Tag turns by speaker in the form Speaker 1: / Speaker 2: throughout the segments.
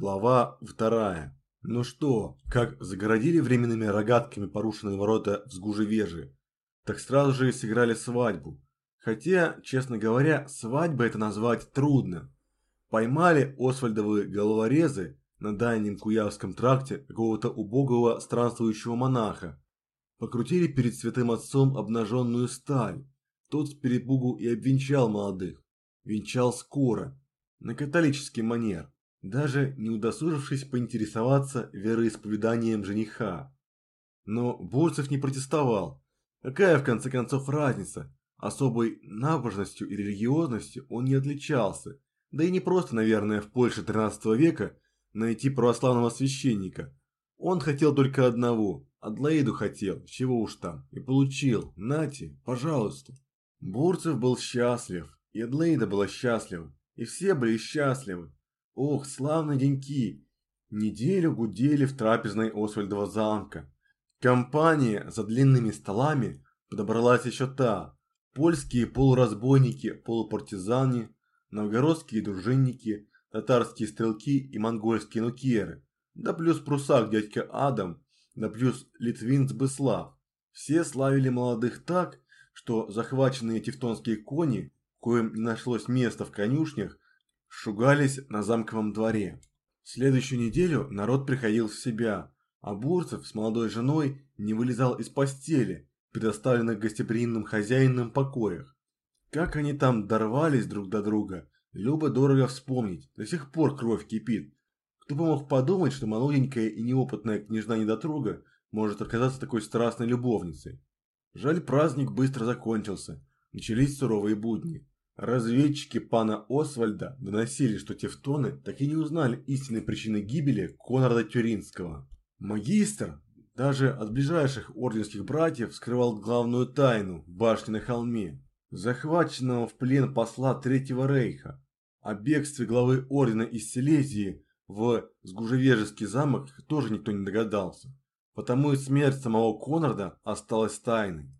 Speaker 1: Глава вторая. Ну что, как загородили временными рогатками порушенные ворота в Сгужевежи, так сразу же сыграли свадьбу. Хотя, честно говоря, свадьбой это назвать трудно. Поймали Освальдовы головорезы на дальнем Куявском тракте какого-то убогого странствующего монаха. Покрутили перед святым отцом обнаженную сталь. Тот с перепугу и обвенчал молодых. Венчал скоро, на католический манер даже не удосужившись поинтересоваться вероисповеданием жениха. Но Бурцев не протестовал. Какая в конце концов разница? Особой набожностью и религиозностью он не отличался. Да и не просто, наверное, в Польше 13 века найти православного священника. Он хотел только одного. Адлоиду хотел, чего уж там. И получил. Нате, пожалуйста. Бурцев был счастлив. И Адлоида была счастлива. И все были счастливы. Ох, славные деньки! Неделю гудели в трапезной Освальдова замка. Компания за длинными столами подобралась еще та. Польские полуразбойники, полупартизане, новгородские дружинники, татарские стрелки и монгольские нукеры. Да плюс прусак дядька Адам, да плюс литвин Сбыслав. Все славили молодых так, что захваченные тевтонские кони, коим не нашлось места в конюшнях, шугались на замковом дворе. В следующую неделю народ приходил в себя, а Бурцев с молодой женой не вылезал из постели, предоставленных гостеприимным хозяином покоях. Как они там дорвались друг до друга, любо-дорого вспомнить, до сих пор кровь кипит. Кто бы мог подумать, что молоденькая и неопытная княжна-недотрога может оказаться такой страстной любовницей. Жаль, праздник быстро закончился, начались суровые будни. Разведчики пана Освальда доносили, что тевтоны так и не узнали истинной причины гибели Конрада Тюринского. Магистр даже от ближайших орденских братьев скрывал главную тайну в башне на холме, захваченного в плен посла Третьего Рейха. О бегстве главы ордена из Силезии в Сгужевежеский замок тоже никто не догадался, потому и смерть самого Конрада осталась тайной.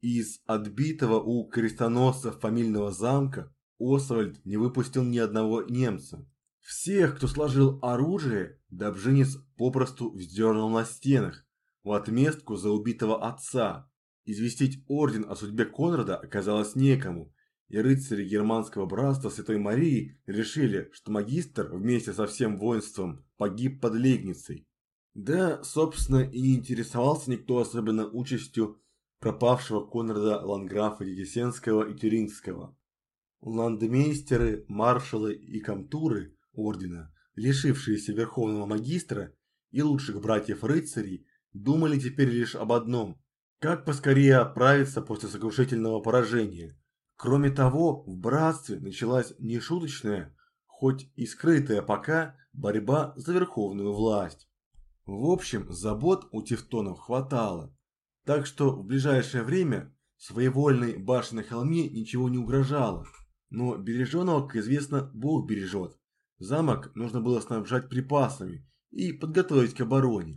Speaker 1: Из отбитого у крестоносцев фамильного замка Освальд не выпустил ни одного немца. Всех, кто сложил оружие, Добжинец попросту вздернул на стенах, в отместку за убитого отца. Известить орден о судьбе Конрада оказалось некому, и рыцари германского братства Святой Марии решили, что магистр вместе со всем воинством погиб под Легницей. Да, собственно, и не интересовался никто особенно участью пропавшего Конрада Ланграфа Дедесенского и Тюрингского. Ландмейстеры, маршалы и комтуры ордена, лишившиеся верховного магистра и лучших братьев-рыцарей, думали теперь лишь об одном – как поскорее оправиться после сокрушительного поражения. Кроме того, в братстве началась нешуточная, хоть и скрытая пока, борьба за верховную власть. В общем, забот у тевтонов хватало. Так что в ближайшее время своевольной башне на холме ничего не угрожало. Но береженого, как известно, Бог бережет. Замок нужно было снабжать припасами и подготовить к обороне.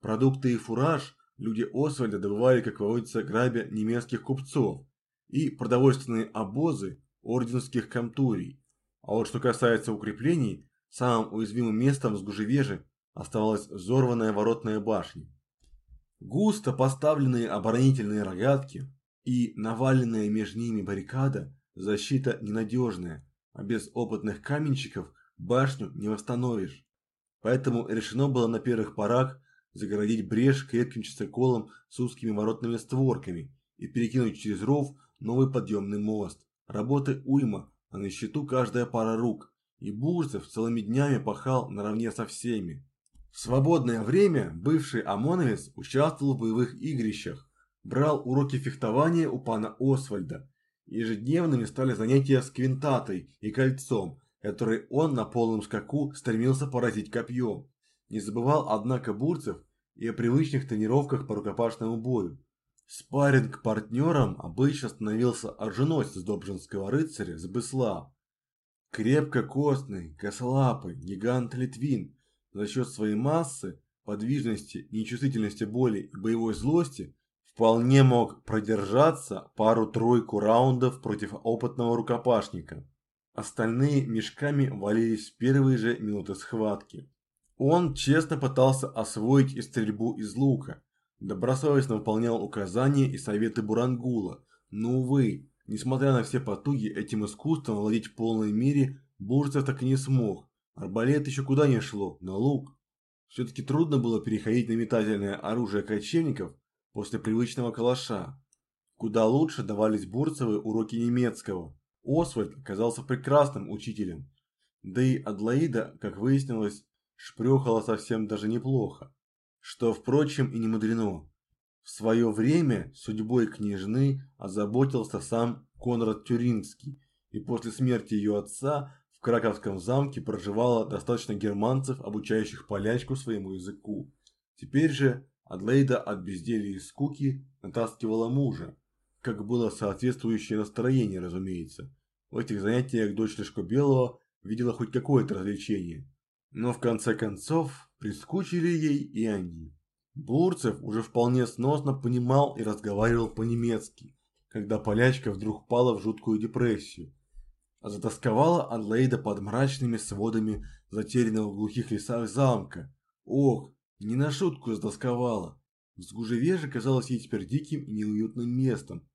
Speaker 1: Продукты и фураж люди Освальда добывали, как водится, грабя немецких купцов и продовольственные обозы орденских комтурий. А вот что касается укреплений, самым уязвимым местом с Гужевежи оставалась взорванная воротная башня. Густо поставленные оборонительные рогатки и наваленная между ними баррикада – защита ненадежная, а без опытных каменщиков башню не восстановишь. Поэтому решено было на первых порах загородить брешь крепким чистоколом с узкими воротными створками и перекинуть через ров новый подъемный мост. Работы уйма, а на счету каждая пара рук, и Бурцев целыми днями пахал наравне со всеми. В свободное время бывший ОМОНовец участвовал в боевых игрищах, брал уроки фехтования у пана Освальда. Ежедневными стали занятия с квинтатой и кольцом, который он на полном скаку стремился поразить копьем. Не забывал, однако, Бурцев и о привычных тренировках по рукопашному бою. Спарринг партнером обычно становился оруженосец Добжинского рыцаря Сбыслав. Крепко костный, косолапый, гигант Литвин – за счет своей массы, подвижности, нечувствительности боли и боевой злости вполне мог продержаться пару-тройку раундов против опытного рукопашника. Остальные мешками валились в первые же минуты схватки. Он честно пытался освоить и стрельбу из лука, добросовестно выполнял указания и советы Бурангула, но, увы, несмотря на все потуги этим искусством владеть в полной мере, Бурцев так и не смог. Арбалет еще куда не шло, на лук. Все-таки трудно было переходить на метательное оружие кочевников после привычного калаша. Куда лучше давались Бурцевы уроки немецкого. Освальд оказался прекрасным учителем. Да и Адлаида, как выяснилось, шпрехала совсем даже неплохо. Что, впрочем, и не мудрено. В свое время судьбой княжны озаботился сам Конрад Тюрингский, и после смерти ее отца Краковском замке проживало достаточно германцев, обучающих полячку своему языку. Теперь же Адлейда от безделья и скуки натаскивала мужа, как было соответствующее настроение, разумеется. В этих занятиях дочь Лешко Белого видела хоть какое-то развлечение. Но в конце концов прискучили ей и они. Бурцев уже вполне сносно понимал и разговаривал по-немецки, когда полячка вдруг пала в жуткую депрессию. Затасковала Адлейда под мрачными сводами затерянного в глухих лесах замка. Ох, не на шутку затасковала. Взгужевеже казалось ей теперь диким и неуютным местом.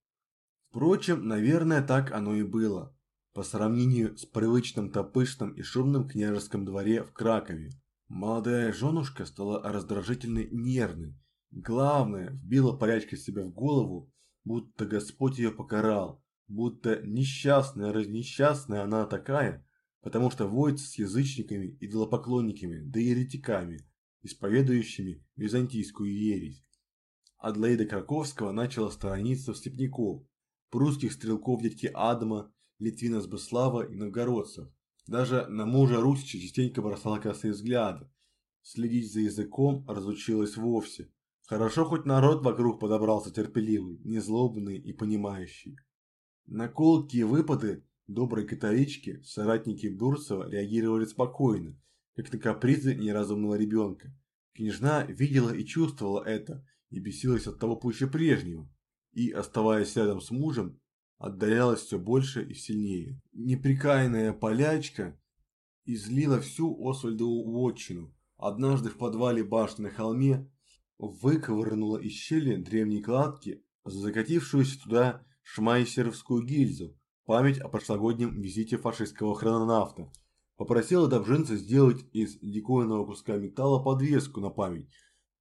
Speaker 1: Впрочем, наверное, так оно и было по сравнению с привычным-то пышным и шумным княжеском дворе в Кракове. Молодая женушка стала раздражительной нервной. Главное, вбила порядка себе в голову, будто Господь ее покарал, будто несчастная, разнесчастная она такая, потому что воится с язычниками, идолопоклонниками, да еретиками, исповедующими византийскую ересь. Адлейда Краковского начала сторониться степняков, прусских стрелков дядьки Адама Литвина Сбыслава и новгородцев. Даже на мужа Русича частенько бросала косые взгляды. Следить за языком разучилась вовсе. Хорошо хоть народ вокруг подобрался терпеливый, незлобный и понимающий. На колкие выпады доброй католички соратники Бурцева реагировали спокойно, как на капризы неразумного ребенка. Княжна видела и чувствовала это, и бесилась от того пуще прежнего. И, оставаясь рядом с мужем, отдалялась все больше и сильнее. Неприкаянная полячка излила всю Освальдову вотчину. Однажды в подвале башни на холме выковырнула из щели древней кладки закатившуюся туда шмайсеровскую гильзу, память о прошлогоднем визите фашистского хрононавта. Попросила Добжинца сделать из диковинного куска металла подвеску на память,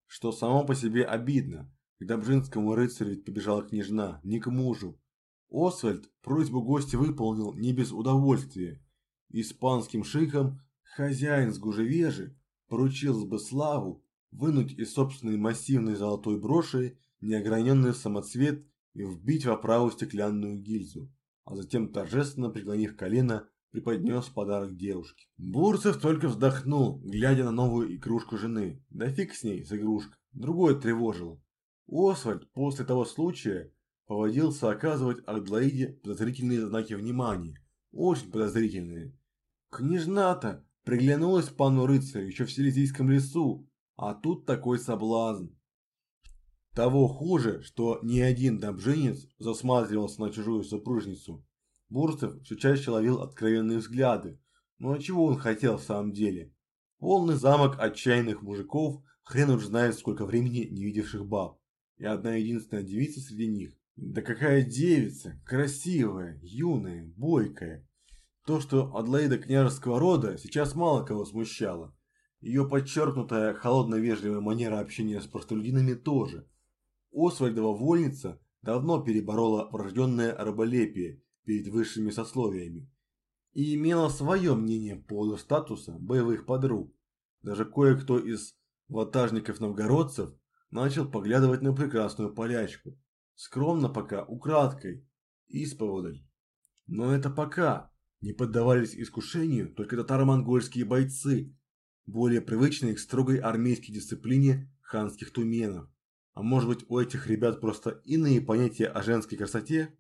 Speaker 1: что само по себе обидно. К Добжинскому рыцарю ведь побежала княжна, не к мужу, Освальд просьбу гостя выполнил не без удовольствия. Испанским шиком хозяин с Гужевежи поручил Сбыславу вынуть из собственной массивной золотой броши неограненный самоцвет и вбить в оправу стеклянную гильзу, а затем торжественно преклонив колено, преподнес подарок девушке. Бурцев только вздохнул, глядя на новую игрушку жены. Да фиг с ней, с игрушкой. Другое тревожило. Освальд после того случая поводился оказывать Аглаиде подозрительные знаки внимания. Очень подозрительные. Княжна-то приглянулась пану рыцарю еще в Силезийском лесу, а тут такой соблазн. Того хуже, что ни один добженец засматривался на чужую супружницу. Бурцев все чаще ловил откровенные взгляды. Ну а чего он хотел в самом деле? Полный замок отчаянных мужиков, хрен уж знает сколько времени не видевших баб. И одна единственная девица среди них. Да какая девица, красивая, юная, бойкая. То, что Адлоида княжеского рода сейчас мало кого смущало. Ее подчеркнутая холодно-вежливая манера общения с простолюдинами тоже. Освальдова вольница давно переборола врожденное раболепие перед высшими сословиями и имела свое мнение по поводу статуса боевых подруг. Даже кое-кто из ватажников-новгородцев начал поглядывать на прекрасную полячку, Скромно пока, украдкой, исповодаль. Но это пока. Не поддавались искушению только татаро-монгольские бойцы, более привычные к строгой армейской дисциплине ханских туменов. А может быть у этих ребят просто иные понятия о женской красоте?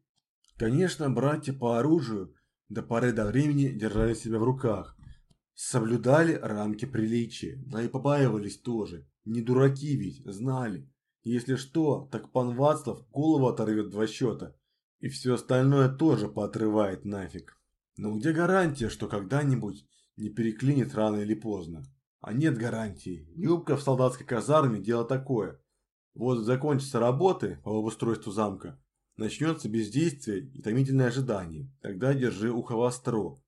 Speaker 1: Конечно, братья по оружию до поры до времени держали себя в руках. Соблюдали рамки приличия, да и побаивались тоже. Не дураки ведь, знали. Если что, так пан Вацлав голову оторвет два счета. И все остальное тоже поотрывает нафиг. Но где гарантия, что когда-нибудь не переклинит рано или поздно? А нет гарантии. Юбка в солдатской казарме – дело такое. Вот закончатся работы по обустройству замка, начнется бездействие и томительное ожидание. Тогда держи ухо востро.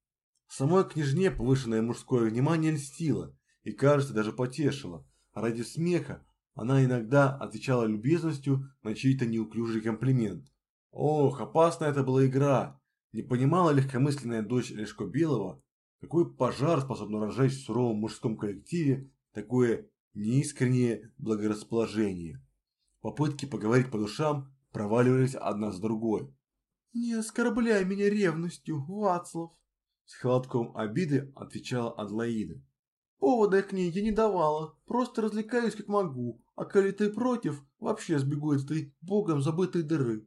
Speaker 1: Самой княжне повышенное мужское внимание льстило и, кажется, даже потешило. Ради смеха она иногда отвечала любезностью на чей-то неуклюжий комплимент. Ох, опасная это была игра. Не понимала легкомысленная дочь Лешко Белого, какой пожар способен разжечь в суровом мужском коллективе такое неискреннее благорасположение. Попытки поговорить по душам проваливались одна с другой. «Не оскорбляй меня ревностью, Вацлав!» С холодком обиды отвечала Адлаида. «Повода я к ней я не давала, просто развлекаюсь как могу, а коли ты против, вообще сбегу из этой богом забытой дыры».